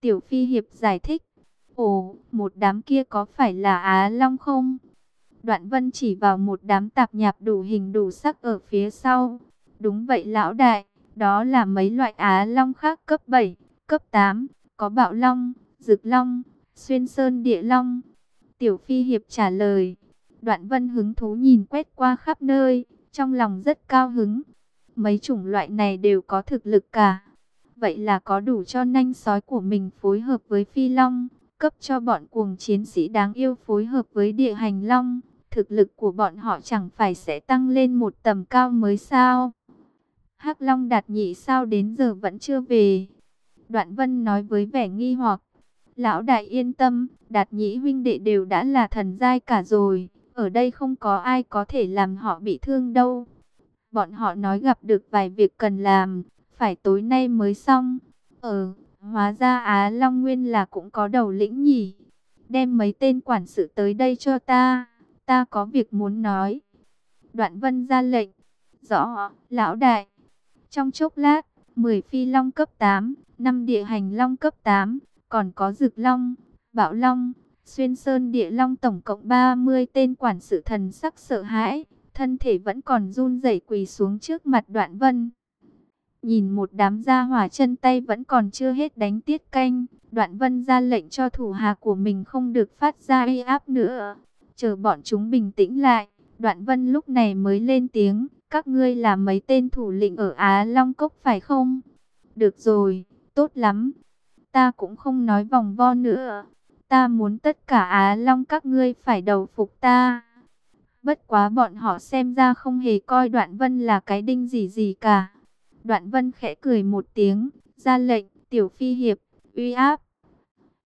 Tiểu Phi Hiệp giải thích. Ồ, một đám kia có phải là Á Long không? Đoạn Vân chỉ vào một đám tạp nhạp đủ hình đủ sắc ở phía sau. Đúng vậy lão đại, đó là mấy loại Á Long khác cấp 7, cấp 8, có Bạo Long, Dực Long, Xuyên Sơn Địa Long. Tiểu Phi Hiệp trả lời. Đoạn Vân hứng thú nhìn quét qua khắp nơi, trong lòng rất cao hứng. Mấy chủng loại này đều có thực lực cả. Vậy là có đủ cho nanh sói của mình phối hợp với Phi Long, cấp cho bọn cuồng chiến sĩ đáng yêu phối hợp với địa hành Long. Thực lực của bọn họ chẳng phải sẽ tăng lên một tầm cao mới sao? Hắc Long đạt nhị sao đến giờ vẫn chưa về? Đoạn Vân nói với vẻ nghi hoặc. Lão đại yên tâm, đạt nhị huynh đệ đều đã là thần giai cả rồi. Ở đây không có ai có thể làm họ bị thương đâu. Bọn họ nói gặp được vài việc cần làm, phải tối nay mới xong. Ờ, hóa ra Á Long Nguyên là cũng có đầu lĩnh nhỉ. Đem mấy tên quản sự tới đây cho ta, ta có việc muốn nói. Đoạn vân ra lệnh. Rõ, lão đại. Trong chốc lát, 10 phi long cấp 8, 5 địa hành long cấp 8, còn có rực long, bạo long, xuyên sơn địa long tổng cộng 30 tên quản sự thần sắc sợ hãi thân thể vẫn còn run rẩy quỳ xuống trước mặt đoạn vân. Nhìn một đám gia hỏa chân tay vẫn còn chưa hết đánh tiết canh, đoạn vân ra lệnh cho thủ hạ của mình không được phát ra uy áp nữa. Chờ bọn chúng bình tĩnh lại, đoạn vân lúc này mới lên tiếng, các ngươi là mấy tên thủ lĩnh ở Á Long Cốc phải không? Được rồi, tốt lắm. Ta cũng không nói vòng vo nữa. Ta muốn tất cả Á Long các ngươi phải đầu phục ta. Bất quá bọn họ xem ra không hề coi Đoạn Vân là cái đinh gì gì cả. Đoạn Vân khẽ cười một tiếng, ra lệnh, tiểu phi hiệp, uy áp.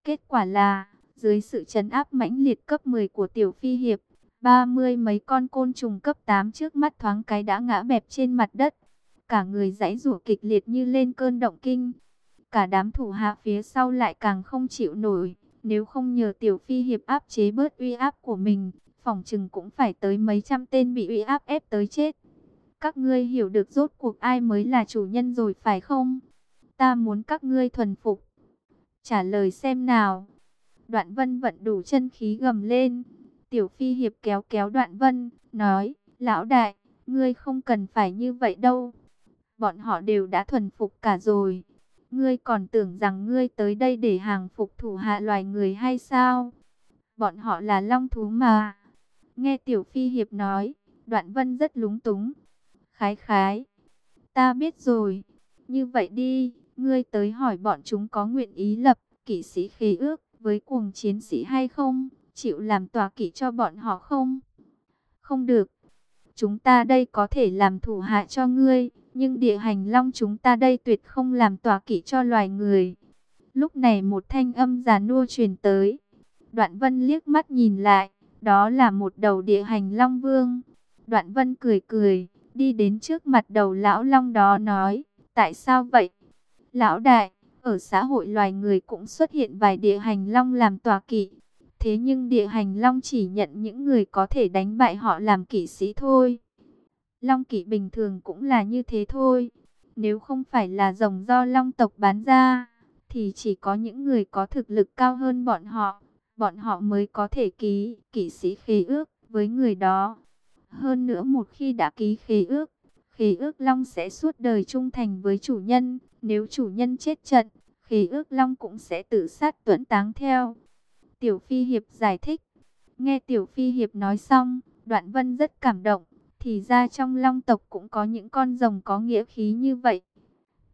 Kết quả là, dưới sự chấn áp mãnh liệt cấp 10 của tiểu phi hiệp, ba mươi mấy con côn trùng cấp 8 trước mắt thoáng cái đã ngã bẹp trên mặt đất. Cả người giãy rủa kịch liệt như lên cơn động kinh. Cả đám thủ hạ phía sau lại càng không chịu nổi. Nếu không nhờ tiểu phi hiệp áp chế bớt uy áp của mình, phòng trừng cũng phải tới mấy trăm tên bị uy áp ép tới chết. Các ngươi hiểu được rốt cuộc ai mới là chủ nhân rồi phải không? Ta muốn các ngươi thuần phục. Trả lời xem nào. Đoạn vân vận đủ chân khí gầm lên. Tiểu phi hiệp kéo kéo đoạn vân, nói, lão đại, ngươi không cần phải như vậy đâu. Bọn họ đều đã thuần phục cả rồi. Ngươi còn tưởng rằng ngươi tới đây để hàng phục thủ hạ loài người hay sao? Bọn họ là long thú mà. Nghe Tiểu Phi Hiệp nói, Đoạn Vân rất lúng túng. Khái khái, ta biết rồi. Như vậy đi, ngươi tới hỏi bọn chúng có nguyện ý lập kỵ sĩ khí ước với cuồng chiến sĩ hay không? Chịu làm tòa kỵ cho bọn họ không? Không được. Chúng ta đây có thể làm thủ hạ cho ngươi, nhưng địa hành long chúng ta đây tuyệt không làm tòa kỵ cho loài người. Lúc này một thanh âm già nua truyền tới. Đoạn vân liếc mắt nhìn lại, đó là một đầu địa hành long vương. Đoạn vân cười cười, đi đến trước mặt đầu lão long đó nói, tại sao vậy? Lão đại, ở xã hội loài người cũng xuất hiện vài địa hành long làm tòa kỵ. Thế nhưng địa hành long chỉ nhận những người có thể đánh bại họ làm kỵ sĩ thôi. Long kỵ bình thường cũng là như thế thôi. Nếu không phải là rồng do long tộc bán ra, thì chỉ có những người có thực lực cao hơn bọn họ bọn họ mới có thể ký kỵ sĩ khế ước với người đó. Hơn nữa một khi đã ký khế ước, khế ước long sẽ suốt đời trung thành với chủ nhân. Nếu chủ nhân chết trận, khế ước long cũng sẽ tự sát tuẫn táng theo. Tiểu Phi Hiệp giải thích. Nghe Tiểu Phi Hiệp nói xong, Đoạn Vân rất cảm động. Thì ra trong long tộc cũng có những con rồng có nghĩa khí như vậy.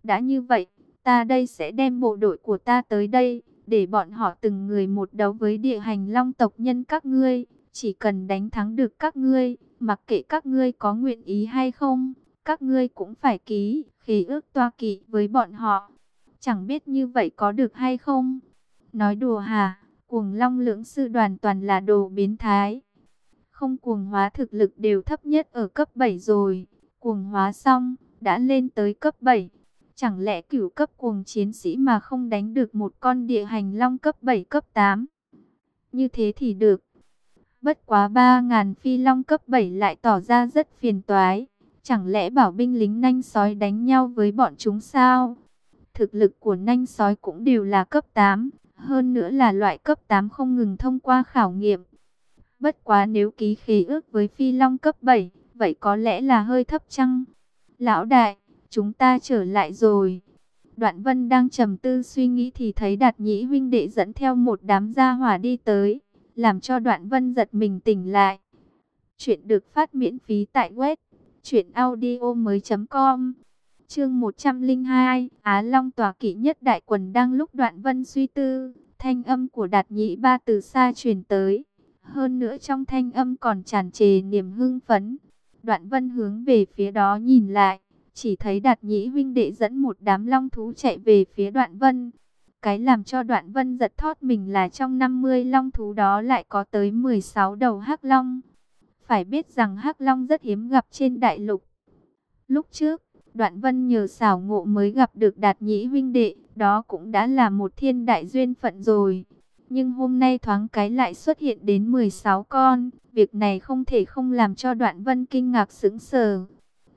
Đã như vậy, ta đây sẽ đem bộ đội của ta tới đây để bọn họ từng người một đấu với địa hành long tộc nhân các ngươi. Chỉ cần đánh thắng được các ngươi, mặc kệ các ngươi có nguyện ý hay không, các ngươi cũng phải ký khế ước toa kỵ với bọn họ. Chẳng biết như vậy có được hay không? Nói đùa hả? Cuồng long lưỡng sư đoàn toàn là đồ biến thái. Không cuồng hóa thực lực đều thấp nhất ở cấp 7 rồi. Cuồng hóa xong, đã lên tới cấp 7. Chẳng lẽ cửu cấp cuồng chiến sĩ mà không đánh được một con địa hành long cấp 7 cấp 8? Như thế thì được. Bất quá 3.000 phi long cấp 7 lại tỏ ra rất phiền toái. Chẳng lẽ bảo binh lính nanh sói đánh nhau với bọn chúng sao? thực lực của nanh sói cũng đều là cấp 8, hơn nữa là loại cấp 8 không ngừng thông qua khảo nghiệm. Bất quá nếu ký khí ước với phi long cấp 7, vậy có lẽ là hơi thấp chăng? Lão đại, chúng ta trở lại rồi. Đoạn vân đang trầm tư suy nghĩ thì thấy đạt nhĩ huynh đệ dẫn theo một đám gia hỏa đi tới, làm cho đoạn vân giật mình tỉnh lại. Chuyện được phát miễn phí tại web truyệnaudiomoi.com. Chương 102, Á Long tòa kỵ nhất đại quần đang lúc Đoạn Vân suy tư, thanh âm của Đạt Nhĩ Ba từ xa truyền tới. Hơn nữa trong thanh âm còn tràn trề niềm hưng phấn. Đoạn Vân hướng về phía đó nhìn lại, chỉ thấy Đạt Nhĩ huynh đệ dẫn một đám long thú chạy về phía Đoạn Vân. Cái làm cho Đoạn Vân giật thót mình là trong 50 long thú đó lại có tới 16 đầu hắc long. Phải biết rằng hắc long rất hiếm gặp trên đại lục. Lúc trước, Đoạn Vân nhờ xảo ngộ mới gặp được Đạt Nhĩ huynh đệ, đó cũng đã là một thiên đại duyên phận rồi. Nhưng hôm nay thoáng cái lại xuất hiện đến 16 con, việc này không thể không làm cho Đoạn Vân kinh ngạc sững sờ.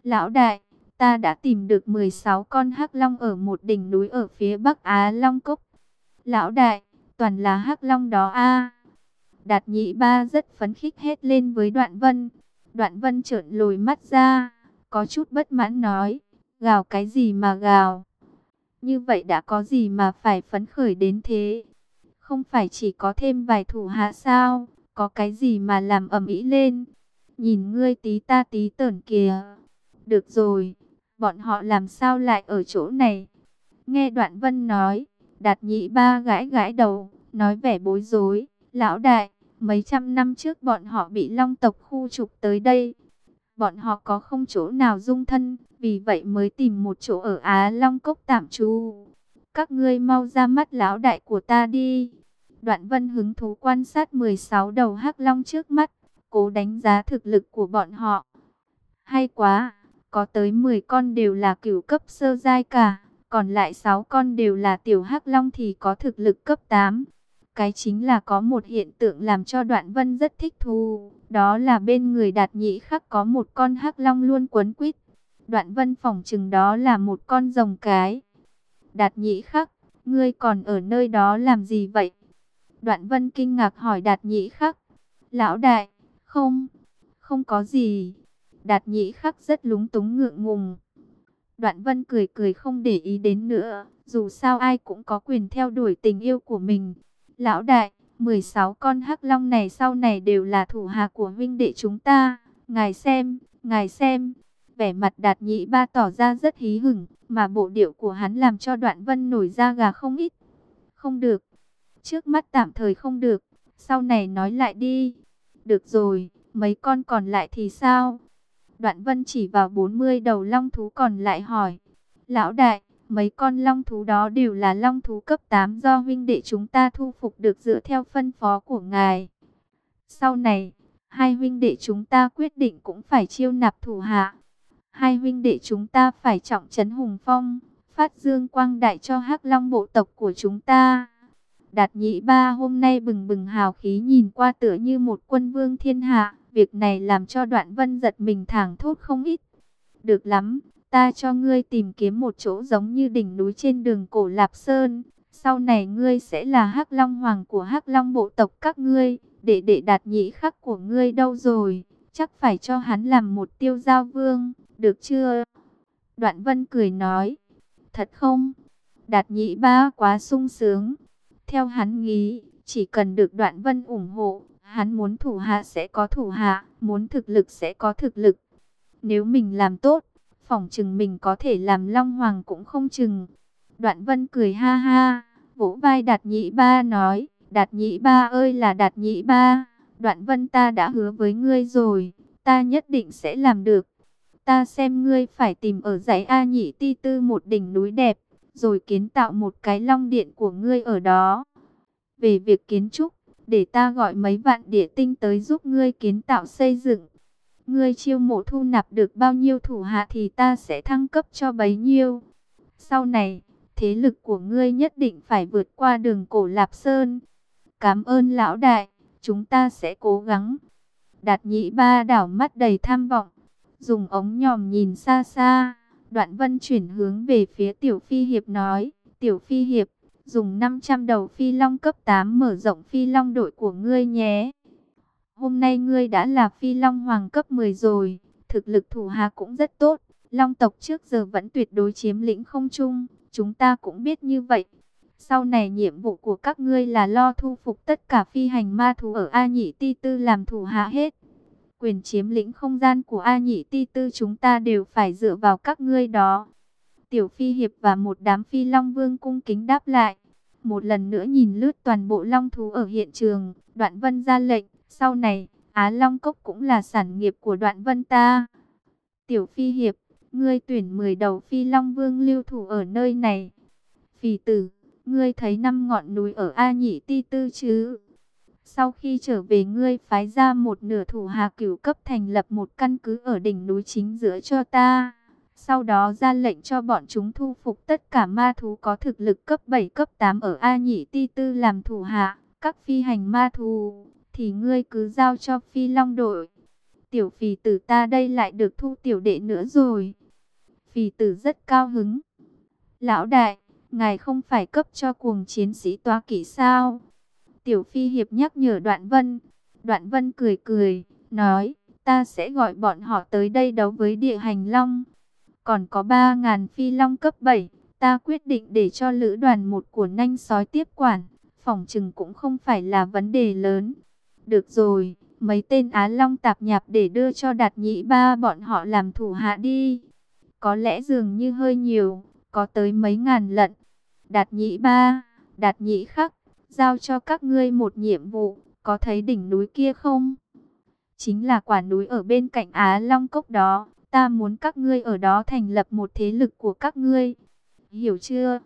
Lão đại, ta đã tìm được 16 con hắc long ở một đỉnh núi ở phía Bắc Á Long Cốc. Lão đại, toàn là hắc long đó a. Đạt nhị Ba rất phấn khích hết lên với Đoạn Vân. Đoạn Vân trợn lồi mắt ra, có chút bất mãn nói, gào cái gì mà gào. Như vậy đã có gì mà phải phấn khởi đến thế? Không phải chỉ có thêm vài thủ hạ sao? Có cái gì mà làm ầm ĩ lên? Nhìn ngươi tí ta tí tởn kìa. Được rồi, bọn họ làm sao lại ở chỗ này? Nghe Đoạn Vân nói, Đạt nhị Ba gãi gãi đầu, nói vẻ bối rối. Lão đại, mấy trăm năm trước bọn họ bị long tộc khu trục tới đây. Bọn họ có không chỗ nào dung thân, vì vậy mới tìm một chỗ ở Á Long Cốc tạm trú. Các ngươi mau ra mắt lão đại của ta đi. Đoạn vân hứng thú quan sát 16 đầu hắc long trước mắt, cố đánh giá thực lực của bọn họ. Hay quá, có tới 10 con đều là cửu cấp sơ giai cả, còn lại 6 con đều là tiểu hắc long thì có thực lực cấp 8. Cái chính là có một hiện tượng làm cho đoạn vân rất thích thú, đó là bên người đạt nhĩ khắc có một con hắc long luôn quấn quýt. Đoạn vân phòng chừng đó là một con rồng cái. Đạt nhĩ khắc, ngươi còn ở nơi đó làm gì vậy? Đoạn vân kinh ngạc hỏi đạt nhĩ khắc. Lão đại, không, không có gì. Đạt nhĩ khắc rất lúng túng ngượng ngùng. Đoạn vân cười cười không để ý đến nữa. Dù sao ai cũng có quyền theo đuổi tình yêu của mình. Lão đại, 16 con hắc long này sau này đều là thủ hạ của huynh đệ chúng ta. Ngài xem, ngài xem. Vẻ mặt đạt nhị ba tỏ ra rất hí hửng, mà bộ điệu của hắn làm cho đoạn vân nổi da gà không ít. Không được, trước mắt tạm thời không được, sau này nói lại đi. Được rồi, mấy con còn lại thì sao? Đoạn vân chỉ vào 40 đầu long thú còn lại hỏi. Lão đại, mấy con long thú đó đều là long thú cấp 8 do huynh đệ chúng ta thu phục được dựa theo phân phó của ngài. Sau này, hai huynh đệ chúng ta quyết định cũng phải chiêu nạp thủ hạ. Hai huynh đệ chúng ta phải trọng trấn hùng phong, phát dương quang đại cho hắc long bộ tộc của chúng ta. Đạt nhị ba hôm nay bừng bừng hào khí nhìn qua tựa như một quân vương thiên hạ. Việc này làm cho đoạn vân giật mình thẳng thốt không ít. Được lắm, ta cho ngươi tìm kiếm một chỗ giống như đỉnh núi trên đường cổ Lạp Sơn. Sau này ngươi sẽ là hắc long hoàng của hắc long bộ tộc các ngươi. Để để đạt nhĩ khắc của ngươi đâu rồi? Chắc phải cho hắn làm một tiêu giao vương, được chưa? Đoạn vân cười nói. Thật không? Đạt nhĩ ba quá sung sướng. Theo hắn nghĩ, chỉ cần được đoạn vân ủng hộ, hắn muốn thủ hạ sẽ có thủ hạ, muốn thực lực sẽ có thực lực. Nếu mình làm tốt, phỏng chừng mình có thể làm long hoàng cũng không chừng. Đoạn vân cười ha ha, vỗ vai đạt nhị ba nói, đạt nhị ba ơi là đạt nhị ba, đoạn vân ta đã hứa với ngươi rồi, ta nhất định sẽ làm được. Ta xem ngươi phải tìm ở dãy A nhị ti tư một đỉnh núi đẹp, rồi kiến tạo một cái long điện của ngươi ở đó. Về việc kiến trúc, để ta gọi mấy vạn địa tinh tới giúp ngươi kiến tạo xây dựng. Ngươi chiêu mộ thu nạp được bao nhiêu thủ hạ thì ta sẽ thăng cấp cho bấy nhiêu. Sau này, thế lực của ngươi nhất định phải vượt qua đường cổ Lạp Sơn. Cảm ơn lão đại, chúng ta sẽ cố gắng. Đạt nhị ba đảo mắt đầy tham vọng, dùng ống nhòm nhìn xa xa. Đoạn vân chuyển hướng về phía tiểu phi hiệp nói. Tiểu Phi Hiệp, dùng 500 đầu phi long cấp 8 mở rộng phi long đội của ngươi nhé. Hôm nay ngươi đã là phi long hoàng cấp 10 rồi, thực lực thủ hạ cũng rất tốt. Long tộc trước giờ vẫn tuyệt đối chiếm lĩnh không chung, chúng ta cũng biết như vậy. Sau này nhiệm vụ của các ngươi là lo thu phục tất cả phi hành ma thú ở A Nhị Ti Tư làm thủ hạ hết. Quyền chiếm lĩnh không gian của A Nhị Ti Tư chúng ta đều phải dựa vào các ngươi đó. Tiểu Phi Hiệp và một đám Phi Long Vương cung kính đáp lại. Một lần nữa nhìn lướt toàn bộ Long thú ở hiện trường, Đoạn Vân ra lệnh, sau này, Á Long Cốc cũng là sản nghiệp của Đoạn Vân ta. Tiểu Phi Hiệp, ngươi tuyển 10 đầu Phi Long Vương lưu thủ ở nơi này. Phì tử, ngươi thấy năm ngọn núi ở A Nhị Ti Tư chứ? Sau khi trở về ngươi phái ra một nửa thủ hạ cửu cấp thành lập một căn cứ ở đỉnh núi chính giữa cho ta. Sau đó ra lệnh cho bọn chúng thu phục tất cả ma thú có thực lực cấp 7 cấp 8 ở A Nhị Ti Tư làm thủ hạ. Các phi hành ma thú thì ngươi cứ giao cho phi long đội. Tiểu phì tử ta đây lại được thu tiểu đệ nữa rồi. Phì tử rất cao hứng. Lão đại, ngài không phải cấp cho cuồng chiến sĩ toa kỷ sao? Tiểu Phi Hiệp nhắc nhở Đoạn Vân. Đoạn Vân cười cười, nói, ta sẽ gọi bọn họ tới đây đấu với địa hành long. Còn có 3.000 phi long cấp 7, ta quyết định để cho lữ đoàn một của nanh sói tiếp quản. Phòng trừng cũng không phải là vấn đề lớn. Được rồi, mấy tên Á Long tạp nhạp để đưa cho đạt nhị ba bọn họ làm thủ hạ đi. Có lẽ dường như hơi nhiều, có tới mấy ngàn lận. Đạt nhị ba, đạt nhị khắc, giao cho các ngươi một nhiệm vụ, có thấy đỉnh núi kia không? Chính là quả núi ở bên cạnh Á Long Cốc đó, ta muốn các ngươi ở đó thành lập một thế lực của các ngươi. Hiểu chưa?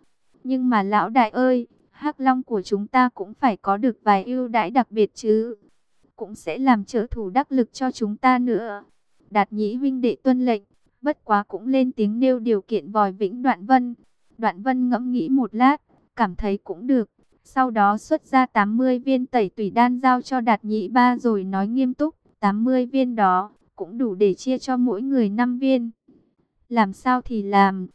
Nhưng mà lão đại ơi, hắc Long của chúng ta cũng phải có được vài ưu đãi đặc biệt chứ. Cũng sẽ làm trợ thủ đắc lực cho chúng ta nữa. Đạt nhĩ vinh đệ tuân lệnh, bất quá cũng lên tiếng nêu điều kiện vòi vĩnh đoạn vân. Đoạn vân ngẫm nghĩ một lát, cảm thấy cũng được. Sau đó xuất ra 80 viên tẩy tủy đan giao cho đạt nhị ba rồi nói nghiêm túc. 80 viên đó cũng đủ để chia cho mỗi người 5 viên. Làm sao thì làm.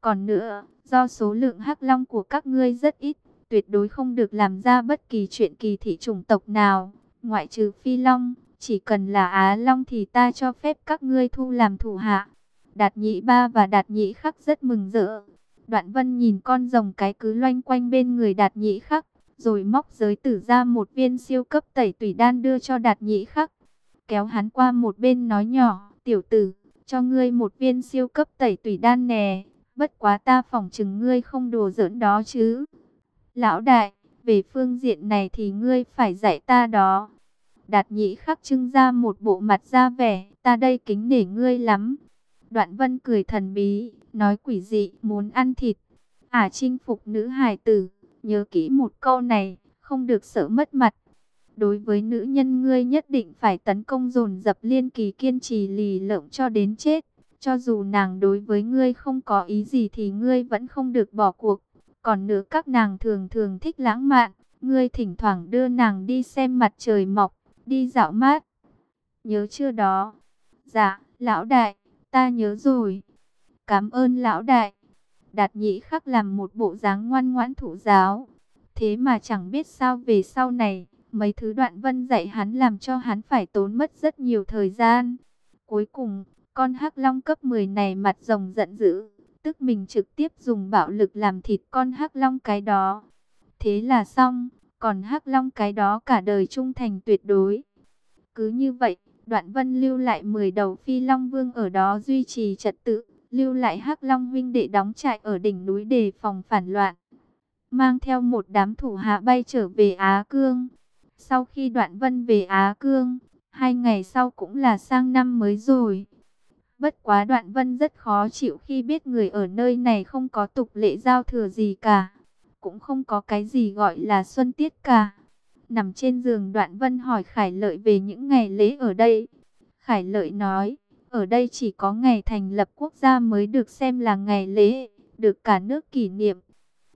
Còn nữa, do số lượng hắc long của các ngươi rất ít, tuyệt đối không được làm ra bất kỳ chuyện kỳ thị chủng tộc nào. Ngoại trừ phi long, chỉ cần là á long thì ta cho phép các ngươi thu làm thủ hạ. Đạt nhị ba và đạt nhị khắc rất mừng rỡ. Đoạn vân nhìn con rồng cái cứ loanh quanh bên người đạt nhị khắc, rồi móc giới tử ra một viên siêu cấp tẩy tủy đan đưa cho đạt nhị khắc. Kéo hắn qua một bên nói nhỏ, tiểu tử, cho ngươi một viên siêu cấp tẩy tủy đan nè, bất quá ta phỏng chừng ngươi không đùa giỡn đó chứ. Lão đại, về phương diện này thì ngươi phải dạy ta đó. Đạt nhị khắc trưng ra một bộ mặt ra vẻ, ta đây kính nể ngươi lắm. Đoạn vân cười thần bí, nói quỷ dị, muốn ăn thịt. À chinh phục nữ hài tử, nhớ kỹ một câu này, không được sợ mất mặt. Đối với nữ nhân ngươi nhất định phải tấn công dồn dập liên kỳ kiên trì lì lợm cho đến chết. Cho dù nàng đối với ngươi không có ý gì thì ngươi vẫn không được bỏ cuộc. Còn nữa các nàng thường thường thích lãng mạn, ngươi thỉnh thoảng đưa nàng đi xem mặt trời mọc, đi dạo mát. Nhớ chưa đó? Dạ, lão đại, ta nhớ rồi. Cảm ơn lão đại. Đạt nhĩ khắc làm một bộ dáng ngoan ngoãn thủ giáo. Thế mà chẳng biết sao về sau này, mấy thứ đoạn vân dạy hắn làm cho hắn phải tốn mất rất nhiều thời gian. Cuối cùng, con hắc long cấp 10 này mặt rồng giận dữ, tức mình trực tiếp dùng bạo lực làm thịt con hắc long cái đó. Thế là xong, còn hắc long cái đó cả đời trung thành tuyệt đối. Cứ như vậy, đoạn vân lưu lại 10 đầu phi long vương ở đó duy trì trật tự lưu lại Hắc Long huynh đệ đóng trại ở đỉnh núi đề phòng phản loạn. Mang theo một đám thủ hạ bay trở về Á Cương. Sau khi đoạn vân về Á Cương, hai ngày sau cũng là sang năm mới rồi. Bất quá đoạn vân rất khó chịu khi biết người ở nơi này không có tục lệ giao thừa gì cả. Cũng không có cái gì gọi là xuân tiết cả. Nằm trên giường đoạn vân hỏi Khải Lợi về những ngày lễ ở đây. Khải Lợi nói, ở đây chỉ có ngày thành lập quốc gia mới được xem là ngày lễ, được cả nước kỷ niệm.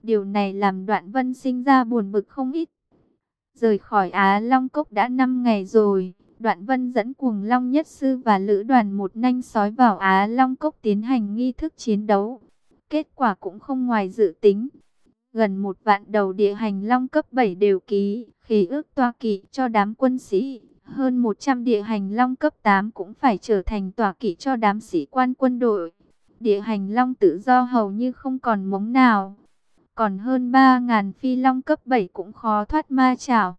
Điều này làm đoạn vân sinh ra buồn bực không ít. Rời khỏi Á Long Cốc đã 5 ngày rồi, đoạn vân dẫn cuồng Long Nhất Sư và Lữ đoàn một nanh sói vào Á Long Cốc tiến hành nghi thức chiến đấu. Kết quả cũng không ngoài dự tính. Gần một vạn đầu địa hành long cấp 7 đều ký, khí ước toa kỵ cho đám quân sĩ. Hơn 100 địa hành long cấp 8 cũng phải trở thành tòa kỵ cho đám sĩ quan quân đội. Địa hành long tự do hầu như không còn mống nào. Còn hơn 3.000 phi long cấp 7 cũng khó thoát ma chảo.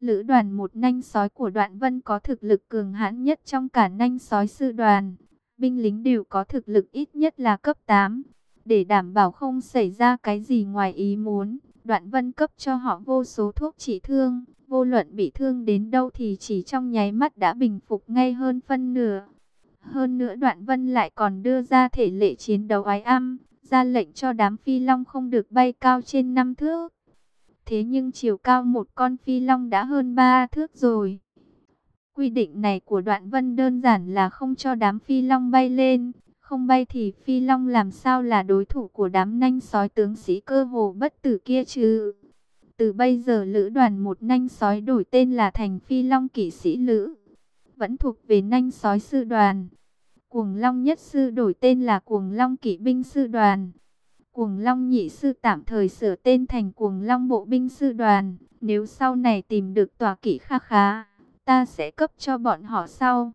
Lữ đoàn một nanh sói của đoạn vân có thực lực cường hãn nhất trong cả nanh sói sư đoàn. Binh lính đều có thực lực ít nhất là cấp 8. Để đảm bảo không xảy ra cái gì ngoài ý muốn, đoạn vân cấp cho họ vô số thuốc trị thương. Vô luận bị thương đến đâu thì chỉ trong nháy mắt đã bình phục ngay hơn phân nửa. Hơn nữa đoạn vân lại còn đưa ra thể lệ chiến đấu ái âm, ra lệnh cho đám phi long không được bay cao trên năm thước. Thế nhưng chiều cao một con phi long đã hơn 3 thước rồi. Quy định này của đoạn vân đơn giản là không cho đám phi long bay lên. Không bay thì phi long làm sao là đối thủ của đám nanh sói tướng sĩ cơ hồ bất tử kia chứ. Từ bây giờ lữ đoàn một nanh sói đổi tên là thành phi long kỵ sĩ lữ. Vẫn thuộc về nanh sói sư đoàn. Cuồng long nhất sư đổi tên là cuồng long kỵ binh sư đoàn. Cuồng Long nhị sư tạm thời sửa tên thành Cuồng Long bộ binh sư đoàn. Nếu sau này tìm được tòa kỵ kha khá, ta sẽ cấp cho bọn họ sau.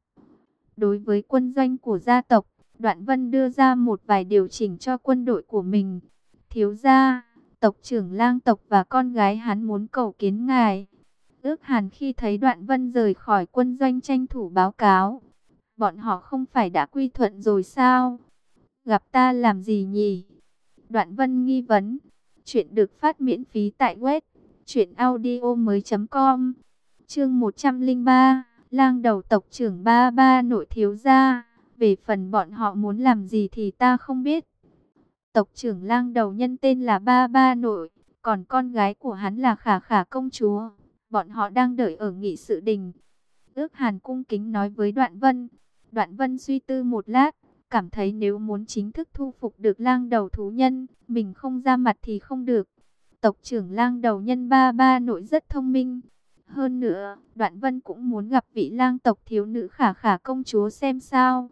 Đối với quân doanh của gia tộc, Đoạn Vân đưa ra một vài điều chỉnh cho quân đội của mình. Thiếu gia, tộc trưởng lang tộc và con gái hắn muốn cầu kiến ngài. Ước hàn khi thấy Đoạn Vân rời khỏi quân doanh tranh thủ báo cáo. Bọn họ không phải đã quy thuận rồi sao? Gặp ta làm gì nhỉ? Đoạn Vân nghi vấn. Chuyện được phát miễn phí tại web truyệnaudiomoi.com. Chương 103, Lang đầu tộc trưởng ba ba nội thiếu gia, về phần bọn họ muốn làm gì thì ta không biết. Tộc trưởng Lang đầu nhân tên là ba ba nội, còn con gái của hắn là Khả Khả công chúa. Bọn họ đang đợi ở nghị sự đình. Ước Hàn cung kính nói với Đoạn Vân. Đoạn Vân suy tư một lát, cảm thấy nếu muốn chính thức thu phục được lang đầu thú nhân, mình không ra mặt thì không được. Tộc trưởng lang đầu nhân ba ba nội rất thông minh. Hơn nữa, Đoạn Vân cũng muốn gặp vị lang tộc thiếu nữ khả khả công chúa xem sao.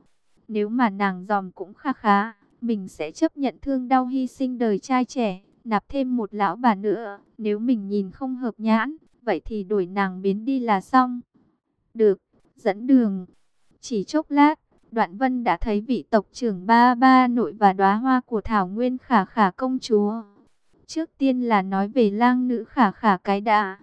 Nếu mà nàng dòm cũng khá khá, mình sẽ chấp nhận thương đau hy sinh đời trai trẻ, nạp thêm một lão bà nữa. Nếu mình nhìn không hợp nhãn, vậy thì đổi nàng biến đi là xong. Được, dẫn đường. Chỉ chốc lát, Đoạn Vân đã thấy vị tộc trưởng ba ba nội và đóa hoa của Thảo Nguyên khả khả công chúa. Trước tiên là nói về lang nữ khả khả cái đã.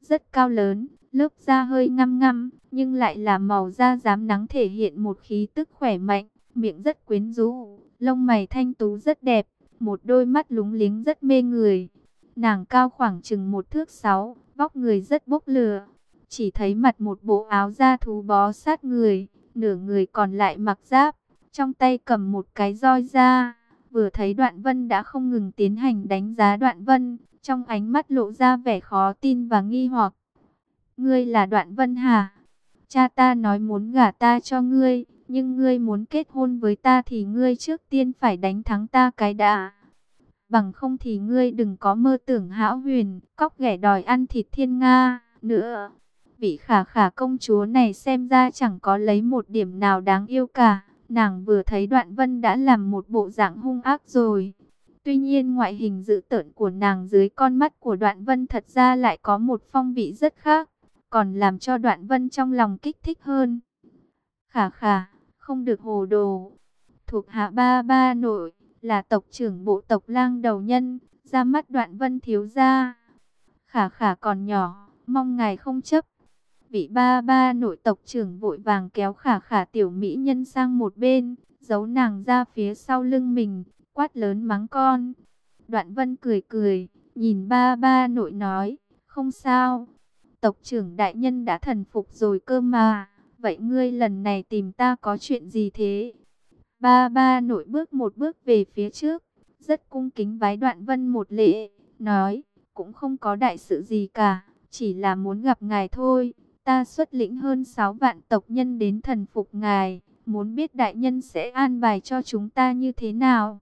Rất cao lớn, lớp da hơi ngăm ngăm, nhưng lại là màu da dám nắng thể hiện một khí tức khỏe mạnh, miệng rất quyến rũ, lông mày thanh tú rất đẹp, một đôi mắt lúng liếng rất mê người. Nàng cao khoảng chừng một thước sáu, vóc người rất bốc lửa, chỉ thấy mặt một bộ áo da thú bó sát người nửa người còn lại mặc giáp, trong tay cầm một cái roi ra. Vừa thấy Đoạn Vân đã không ngừng tiến hành đánh giá Đoạn Vân, trong ánh mắt lộ ra vẻ khó tin và nghi hoặc. Ngươi là Đoạn Vân hả? Cha ta nói muốn gả ta cho ngươi, nhưng ngươi muốn kết hôn với ta thì ngươi trước tiên phải đánh thắng ta cái đã. Bằng không thì ngươi đừng có mơ tưởng hão huyền, cóc ghẻ đòi ăn thịt thiên Nga nữa vị khả khả công chúa này xem ra chẳng có lấy một điểm nào đáng yêu cả. Nàng vừa thấy đoạn vân đã làm một bộ dạng hung ác rồi. Tuy nhiên ngoại hình dữ tợn của nàng dưới con mắt của đoạn vân thật ra lại có một phong vị rất khác. Còn làm cho đoạn vân trong lòng kích thích hơn. Khả khả, không được hồ đồ. Thuộc hạ ba ba nội, là tộc trưởng bộ tộc lang đầu nhân, ra mắt đoạn vân thiếu gia. Khả khả còn nhỏ, mong ngài không chấp vị ba ba nội tộc trưởng vội vàng kéo khả khả tiểu mỹ nhân sang một bên, giấu nàng ra phía sau lưng mình, quát lớn mắng con. Đoạn vân cười cười, nhìn ba ba nội nói, không sao, tộc trưởng đại nhân đã thần phục rồi cơ mà, vậy ngươi lần này tìm ta có chuyện gì thế? Ba ba nội bước một bước về phía trước, rất cung kính vái đoạn vân một lễ, nói, cũng không có đại sự gì cả, chỉ là muốn gặp ngài thôi. Ta xuất lĩnh hơn 6 vạn tộc nhân đến thần phục ngài, muốn biết đại nhân sẽ an bài cho chúng ta như thế nào.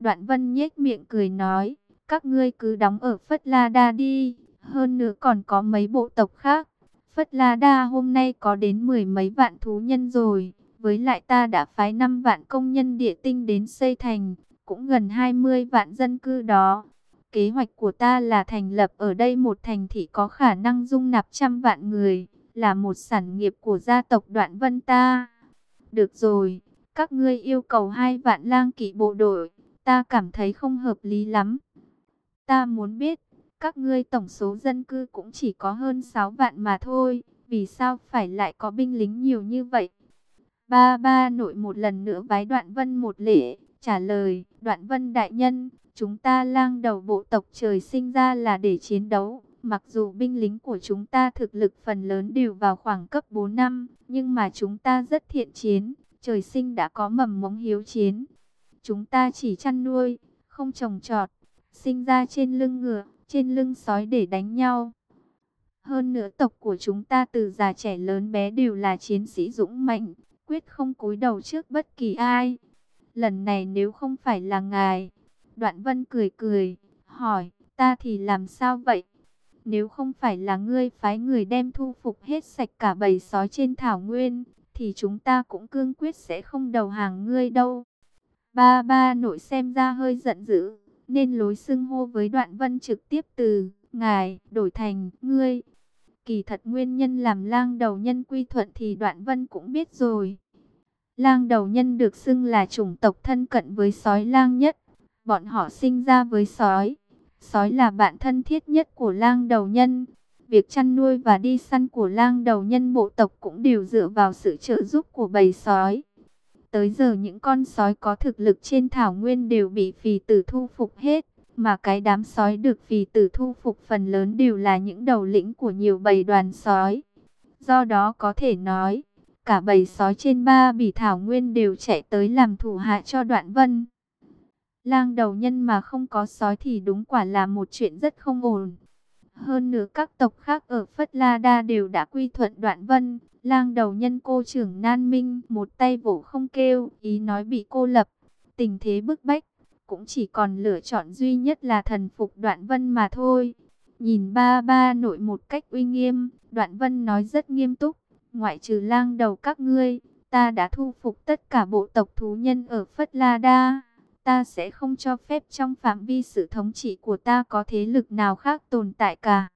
Đoạn vân nhếch miệng cười nói, các ngươi cứ đóng ở Phất La Đa đi, hơn nữa còn có mấy bộ tộc khác. Phất La Đa hôm nay có đến mười mấy vạn thú nhân rồi, với lại ta đã phái 5 vạn công nhân địa tinh đến xây thành, cũng gần 20 vạn dân cư đó. Kế hoạch của ta là thành lập ở đây một thành thị có khả năng dung nạp trăm vạn người, là một sản nghiệp của gia tộc Đoạn Vân ta. Được rồi, các ngươi yêu cầu hai vạn lang kỵ bộ đội, ta cảm thấy không hợp lý lắm. Ta muốn biết, các ngươi tổng số dân cư cũng chỉ có hơn 6 vạn mà thôi, vì sao phải lại có binh lính nhiều như vậy? Ba ba nội một lần nữa vái đoạn vân một lễ, trả lời, đoạn vân đại nhân, chúng ta lang đầu bộ tộc trời sinh ra là để chiến đấu. Mặc dù binh lính của chúng ta thực lực phần lớn đều vào khoảng cấp 4 năm, nhưng mà chúng ta rất thiện chiến, trời sinh đã có mầm mống hiếu chiến. Chúng ta chỉ chăn nuôi, không trồng trọt, sinh ra trên lưng ngựa, trên lưng sói để đánh nhau. Hơn nữa tộc của chúng ta từ già trẻ lớn bé đều là chiến sĩ dũng mạnh, quyết không cúi đầu trước bất kỳ ai. Lần này nếu không phải là ngài, Đoạn Vân cười cười, hỏi, ta thì làm sao vậy? Nếu không phải là ngươi phái người đem thu phục hết sạch cả bầy sói trên thảo nguyên, thì chúng ta cũng cương quyết sẽ không đầu hàng ngươi đâu. Ba ba nội xem ra hơi giận dữ, nên lối xưng hô với đoạn vân trực tiếp từ ngài đổi thành ngươi. Kỳ thật nguyên nhân làm lang đầu nhân quy thuận thì đoạn vân cũng biết rồi. Lang đầu nhân được xưng là chủng tộc thân cận với sói lang nhất. Bọn họ sinh ra với sói. Sói là bạn thân thiết nhất của lang đầu nhân. Việc chăn nuôi và đi săn của lang đầu nhân bộ tộc cũng đều dựa vào sự trợ giúp của bầy sói. Tới giờ những con sói có thực lực trên thảo nguyên đều bị phì tử thu phục hết. Mà cái đám sói được phì tử thu phục phần lớn đều là những đầu lĩnh của nhiều bầy đoàn sói. Do đó có thể nói, cả bầy sói trên ba bỉ thảo nguyên đều chạy tới làm thủ hạ cho đoạn vân. Lang đầu nhân mà không có sói thì đúng quả là một chuyện rất không ổn. Hơn nữa các tộc khác ở Phất La Đa đều đã quy thuận đoạn vân. Lang đầu nhân cô trưởng Nan Minh một tay vỗ không kêu, ý nói bị cô lập. Tình thế bức bách, cũng chỉ còn lựa chọn duy nhất là thần phục đoạn vân mà thôi. Nhìn ba ba nội một cách uy nghiêm, đoạn vân nói rất nghiêm túc. Ngoại trừ lang đầu các ngươi, ta đã thu phục tất cả bộ tộc thú nhân ở Phất La Đa. Ta sẽ không cho phép trong phạm vi sự thống trị của ta có thế lực nào khác tồn tại cả.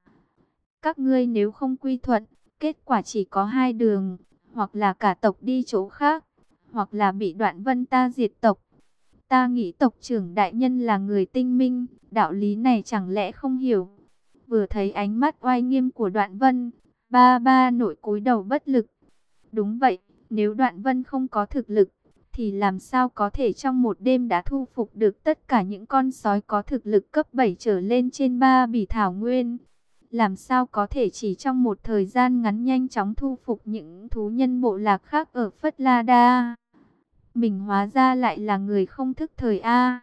Các ngươi nếu không quy thuận, kết quả chỉ có hai đường, hoặc là cả tộc đi chỗ khác, hoặc là bị đoạn vân ta diệt tộc. Ta nghĩ tộc trưởng đại nhân là người tinh minh, đạo lý này chẳng lẽ không hiểu. Vừa thấy ánh mắt oai nghiêm của đoạn vân, ba ba nội cúi đầu bất lực. Đúng vậy, nếu đoạn vân không có thực lực, thì làm sao có thể trong một đêm đã thu phục được tất cả những con sói có thực lực cấp 7 trở lên trên ba bỉ thảo nguyên. Làm sao có thể chỉ trong một thời gian ngắn nhanh chóng thu phục những thú nhân bộ lạc khác ở Phất La Đa. Mình hóa ra lại là người không thức thời A.